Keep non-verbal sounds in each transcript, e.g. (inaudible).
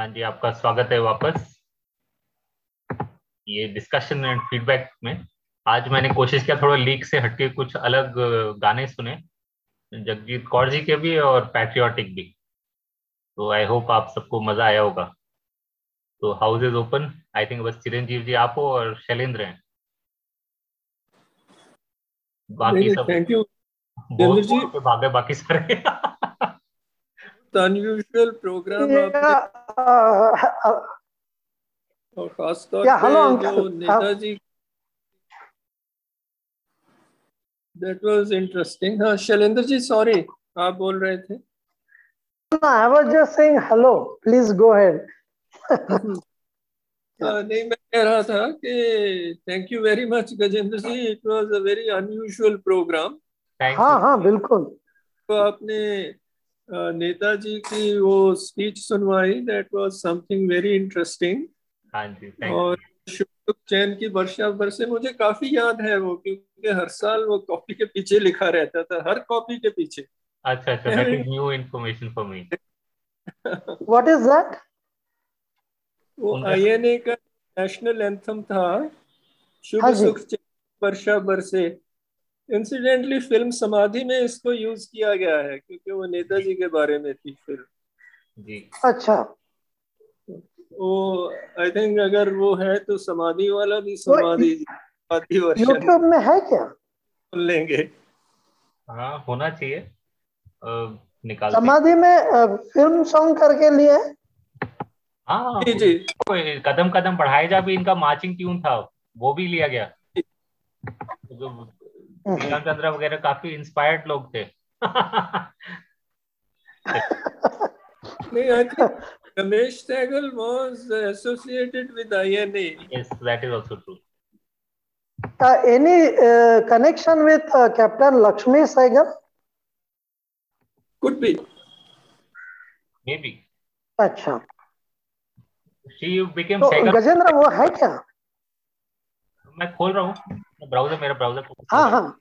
हाँ जी आपका स्वागत है वापस। ये डिस्कशन एंड फीडबैक में। आज मैंने कोशिश किया थोड़ा लीक से हटके कुछ अलग गाने सुने जगजीत कौर जी के भी और पैट्रियोटिक भी। तो आई होप आप सबको मज़ा आया होगा। तो house is open I think बस चिरंजीव जी आप हो और शैलेंद्र हैं। बाकी सब थैंक यू भागे बाकी सारे। (laughs) अनयूजुअल प्रोग्राम और खास तौर पे जो नेताजी दैट वाज इंटरेस्टिंग हाँ शैलेंद्र जी सॉरी आप बोल रहे थे। I was just saying hello please go ahead नहीं मैं कह रहा था कि thank you very much Gajendra ji. It was a very unusual programme हाँ हाँ बिल्कुल। तो आपने नेताजी की वो स्पीच सुनवाई that was something very interesting हाँ और शुभ चैन की वर्षा वर्ष मुझे काफ़ी याद है वो क्योंकि हर साल वो कॉपी के पीछे लिखा रहता था हर कॉपी के पीछे। अच्छा अच्छा that is new information for me what is that वो आईएनए का नेशनल एंथम था शुभ हाँ सुख वर्षा बरसे इंसिडेंटली फ़िल्म समाधि में इसको यूज़ किया गया है क्योंकि वो नेताजी के बारे में थी फ़िल्म जी। अच्छा। वो आई थिंक अगर वो है तो समाधि वाला भी समाधि समाधि यूट्यूब में है क्या? सुन लेंगे। हाँ होना चाहिए। निकाल समाधि में फ़िल्म सॉन्ग करके लिए? हाँ। जी जी। कदम कदम बढ़ाए जा भी इनका मार्चिंग ट्यून था वो भी लिया गया। हम्म, हम्म। रामचंद्र वगैरह काफ़ी इंस्पायर्ड लोग थे। Connection with captain Lakshmi Sahgal could be maybe B अच्छा। शी तो गजेंद्र वो है क्या? मैं खोल रहा हूँ। ब्राउज़र मेरा ब्राउज़र हाँ हाँ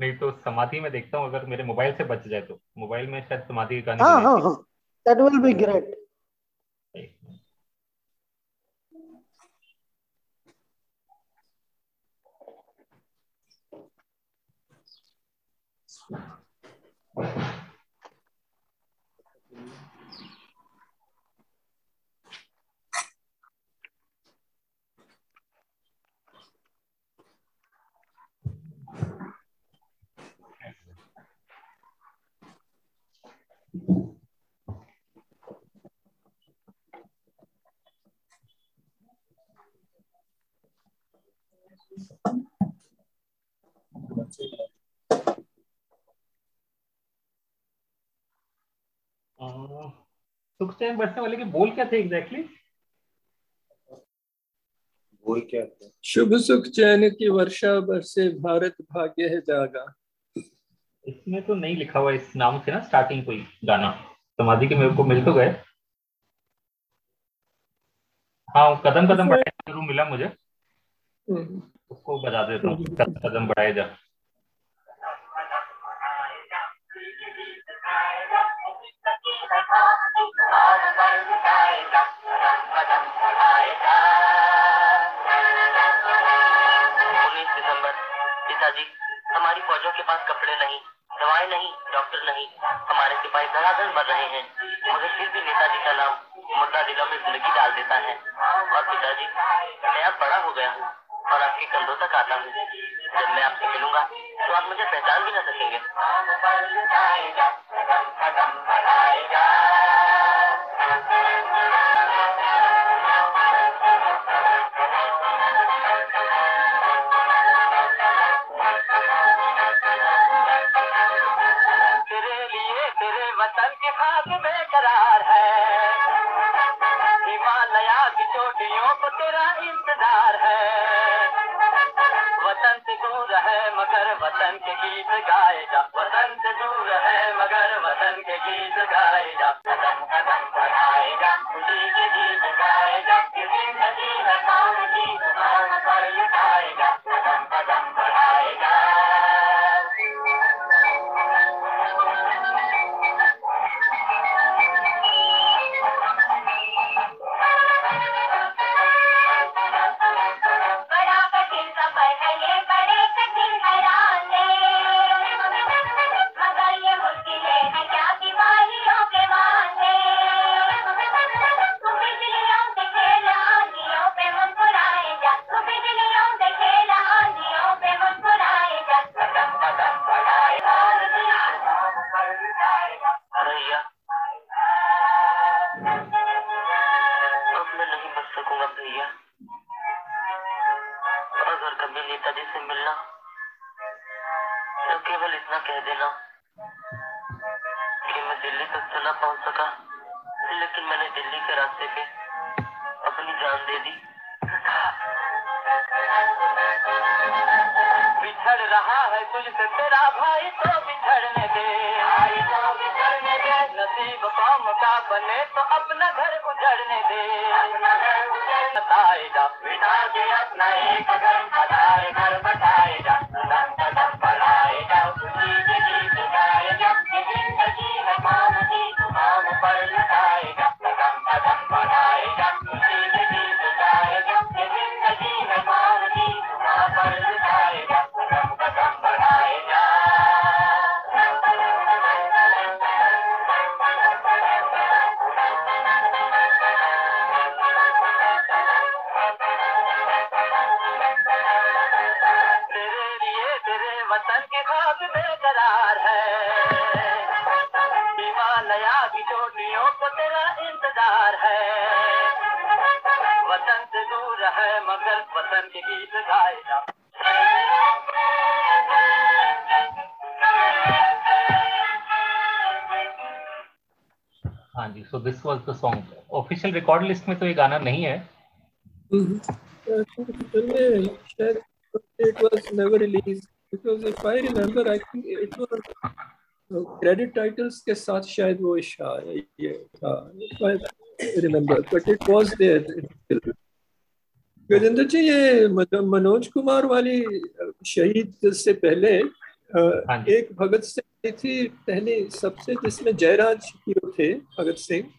नहीं तो समाधि में देखता हूँ अगर मेरे मोबाइल से बच जाए तो। मोबाइल में शायद समाधि का हाँ हाँ। हाँ that will be great सुख चैन बरसने वाले के बोल क्या थे एग्जैक्टली बोल क्या थे? शुभ सुख चैन की वर्षा बरसे भारत भाग्य है जागा। इसमें तो नहीं लिखा हुआ इस नाम से ना स्टार्टिंग कोई गाना। समाधि के मेरे को मिल तो गए। हाँ कदम कदम बढ़ाए ज़रूर मिला मुझे। उसको बता देता हूँ। कदम कदम बढ़ाए जा। पिताजी हमारी फौजों के पास कपड़े नहीं दवाएँ नहीं डॉक्टर नहीं। हमारे सिपाही धड़ाधड़ मर रहे हैं। मगर फिर भी नेताजी का नाम मुर्दा दिलों में ज़िंदगी डाल देता है। और पिताजी मैं अब बड़ा हो गया हूँ। और आपके कंधों तक आता हूँ जब मैं आपसे मिलूँगा तो आप मुझे पहचान भी ना सकेंगे। तेरे लिए तेरे वतन की खाक है। को तेरा इंतज़ार है। वतन से दूर है, मगर वतन के गीत गाएगा वतन से दूर है, मगर वतन के गीत गाएगा बिछड़ रहा है तुझसे तेरा भाई तो बिछड़ने दे। भाई तो बिछड़ने दे। नसीब कौम का बने तो अपना घर उजड़ने दे। बताएगा, बिठा के अपना एक घर बताए घर बताएगा हाँ जी so this was the song official record list में तो ये गाना नहीं है। शायद it was never released because if I remember I think it was credit titles के साथ शायद वो शा ये था if I remember but it was there. Gajendra जी ये मनोज कुमार वाली शहीद से पहले अ, हाँ। एक भगत सिंह थी पहले सबसे जिसमें जयराज हीरो थे भगत सिंह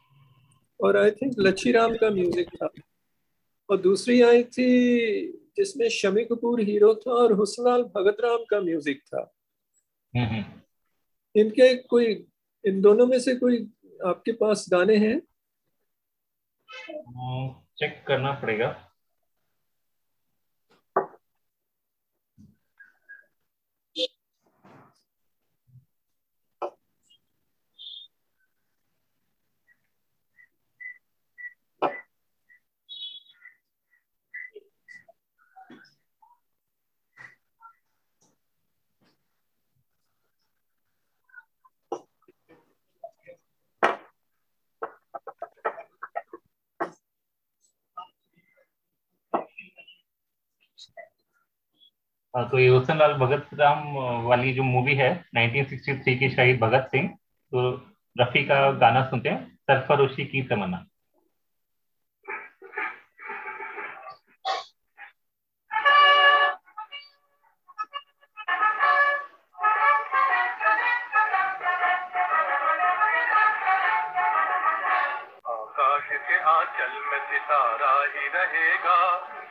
और आई थिंक लच्छीराम का म्यूज़िक था। और दूसरी आई थी जिसमें शमी कपूर हीरो था और हुसनाल भगत राम का म्यूज़िक था। हम्म, हम्म। इनके कोई इन दोनों में से कोई आपके पास गाने हैं? चेक करना पड़ेगा। तो ये हुसन लाल भगत राम वाली जो मूवी है 1963 की शहीद भगत सिंह तो रफी का गाना सुनते हैं, सरफरोशी की तमन्ना।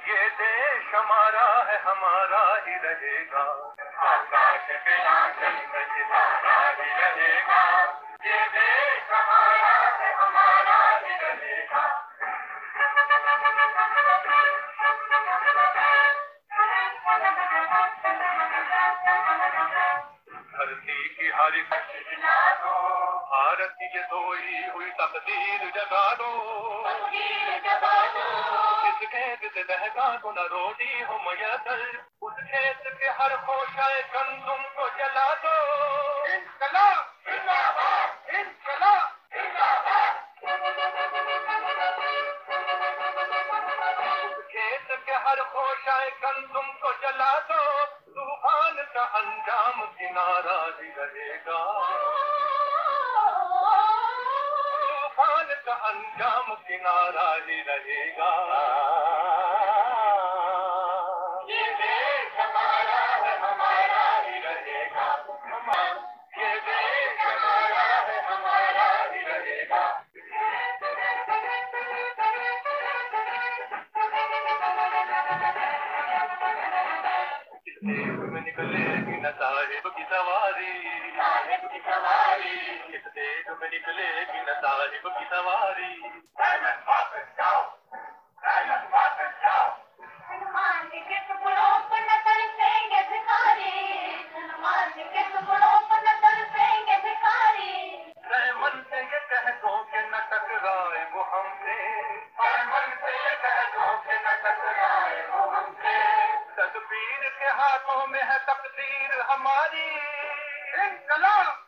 ये देश हमारा है, हमारा ही रहेगा। आकाश ही रहेगा। ये देश हमारा है, हमारा ही रहेगा। धरती की हर भारत ये सोई हुई तकदीर जगा दो। खेत से दहका को न रोटी हो मयसर उस खेत के हर खोशाए कंदुम को जला देश में निकलेगी न साहिब की सवारी साहेब की सवारी इस देश में निकलेगी साहिब की सवारी। हमारी एक गलत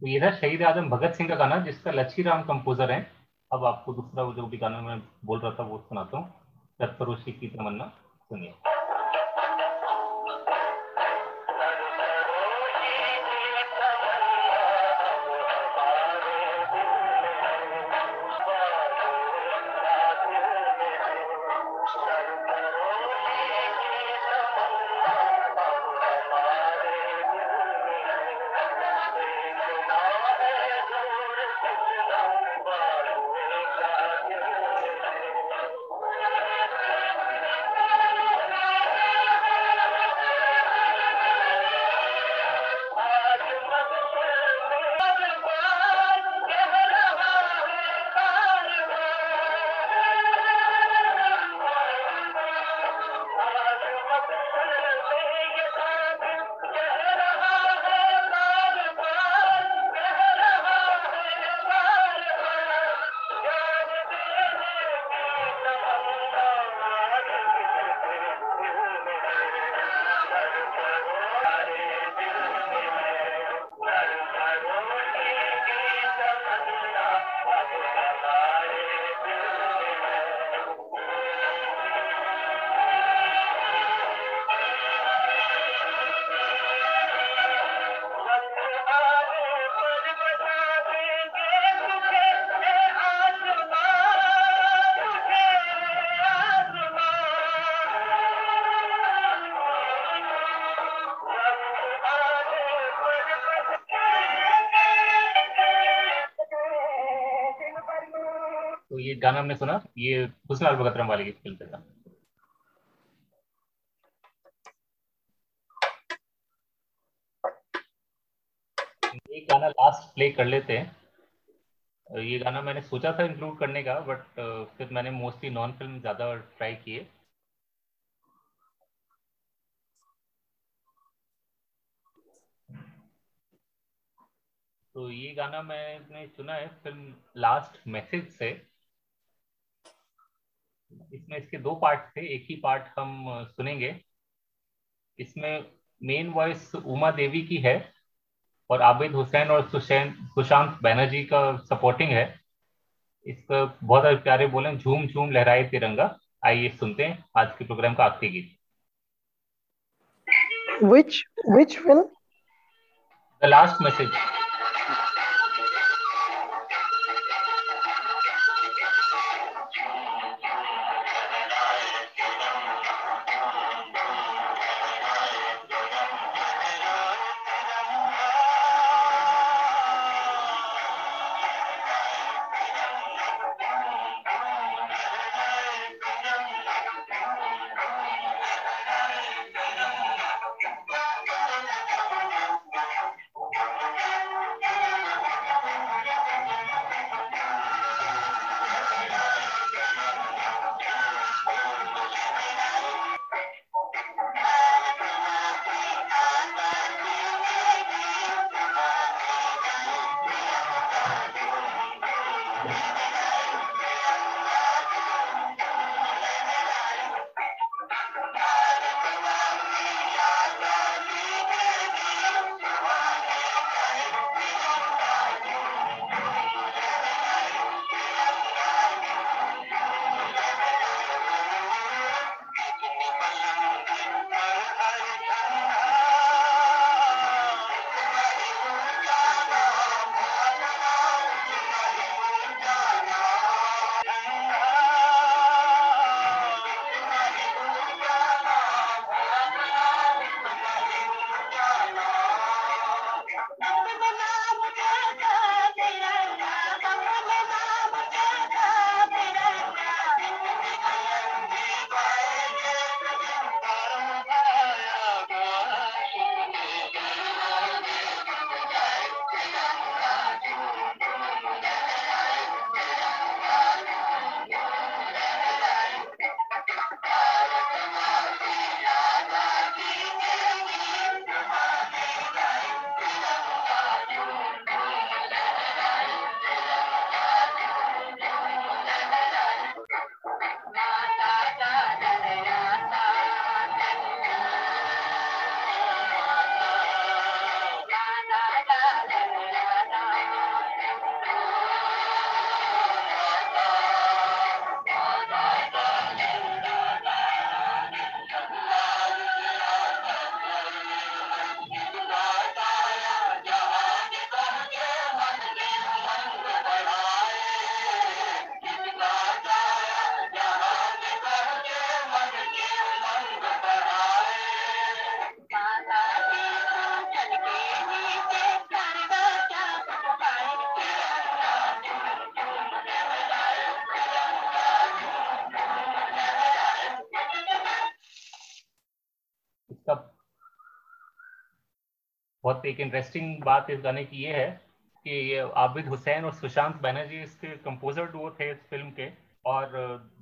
तो ये था शहीद आज़म भगत सिंह का गाना, जिसका लच्छी राम कंपोजर है। अब आपको दूसरा वो जो भी गाना मैं बोल रहा था, वो सुनाता हूँ। सरफरोशी की तमन्ना, सुनिए। ये गाना हमने सुना, ये हुसनाल भगत राम वाले की फ़िल्म था। ये गाना लास्ट प्ले कर लेते हैं। ये गाना मैंने सोचा था इंक्लूड करने का बट फिर मैंने मोस्टली नॉन फ़िल्म ज़्यादा ट्राई किए। तो ये गाना मैंने चुना है फ़िल्म लास्ट मैसेज से। इसमें इसके दो पार्ट थे एक ही पार्ट हम सुनेंगे। इसमें मेन वॉइस उमा देवी की है और आबिद हुसैन और सुशैन सुशांत बैनर्जी का सपोर्टिंग है। इसका बहुत प्यारे बोले झूम झूम लहराए तिरंगा। आइए सुनते हैं आज के प्रोग्राम का आखिरी गीत। Which which film? The last message Thank you. बहुत एक इंटरेस्टिंग बात इस गाने की ये है कि ये आबिद हुसैन और सुशांत बैनर्जी इसके कंपोजर डुओ थे इस फ़िल्म के और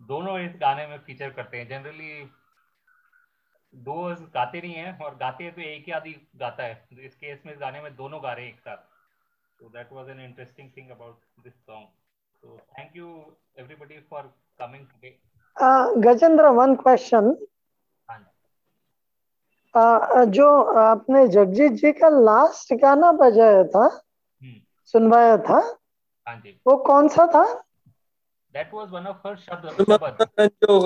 दोनों इस गाने में फीचर करते हैं। जनरली दो गाते नहीं है और गाते हैं तो एक ही आदि गाता है। इस केस में इस गाने में दोनों गा रहे हैं एक साथ। So interesting thing about this song. So thank you everybody for coming today. Uh, gajendra one question. हाँ uh, जो आपने जगजीत जी का लास्ट गाना बजाया था हम्म। सुनवाया था हाँ जी। वो कौन सा था? That was one of her शब्द तुम अपना रंजो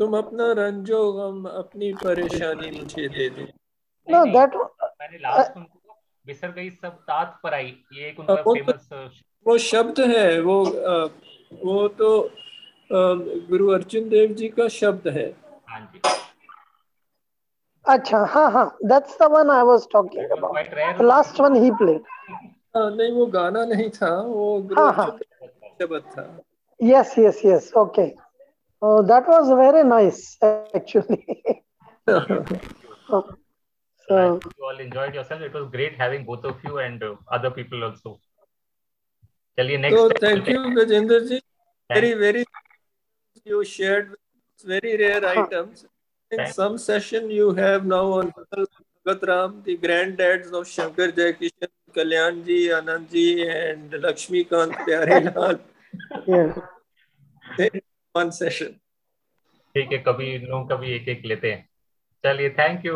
तुम अपना रंजो गम अपनी परेशानी मुझे दे दो। नो दैट मैंने लास्ट उनको बिसर गई सब तात पर आई ये एक उनका वो तो- फ़ेमस वो शब्द है वो वो तो गुरु अर्जुन देव जी का शब्द है। हाँ जी अच्छा हाँ हाँ that's the one I was talking That was about quite rare. The last one he played हाँ, नहीं वो गाना नहीं था वो गुरु हाँ, हाँ। अर्जुन देव का शब्द था yes yes yes okay oh that was very nice actually so I hope you all enjoyed yourself. It was great having both of you and uh, other people also. चलिए next. So time thank मिलते you, हैं. Gajendra ji. Very, Thank- very, you shared very rare items. In Thank- some session you have now on Bhagat Ram, the granddads of Shankar Jaikishan, Kalyan ji, Anand ji, and Lakshmi Kant (laughs) Pyarelal. yeah One session. ठीक है कभी इन लोगों का भी एक एक लेते हैं चलिए thank you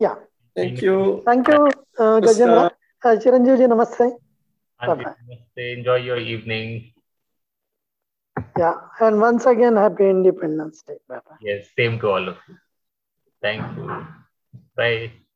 yeah Thank you. thank you uh, gajendra uh, chiranjeev ji namaste हाँ जी Bye-bye. नमस्ते enjoy your evening yeah. And once again happy independence day bye bye yes same to all of you. Thank you. Bye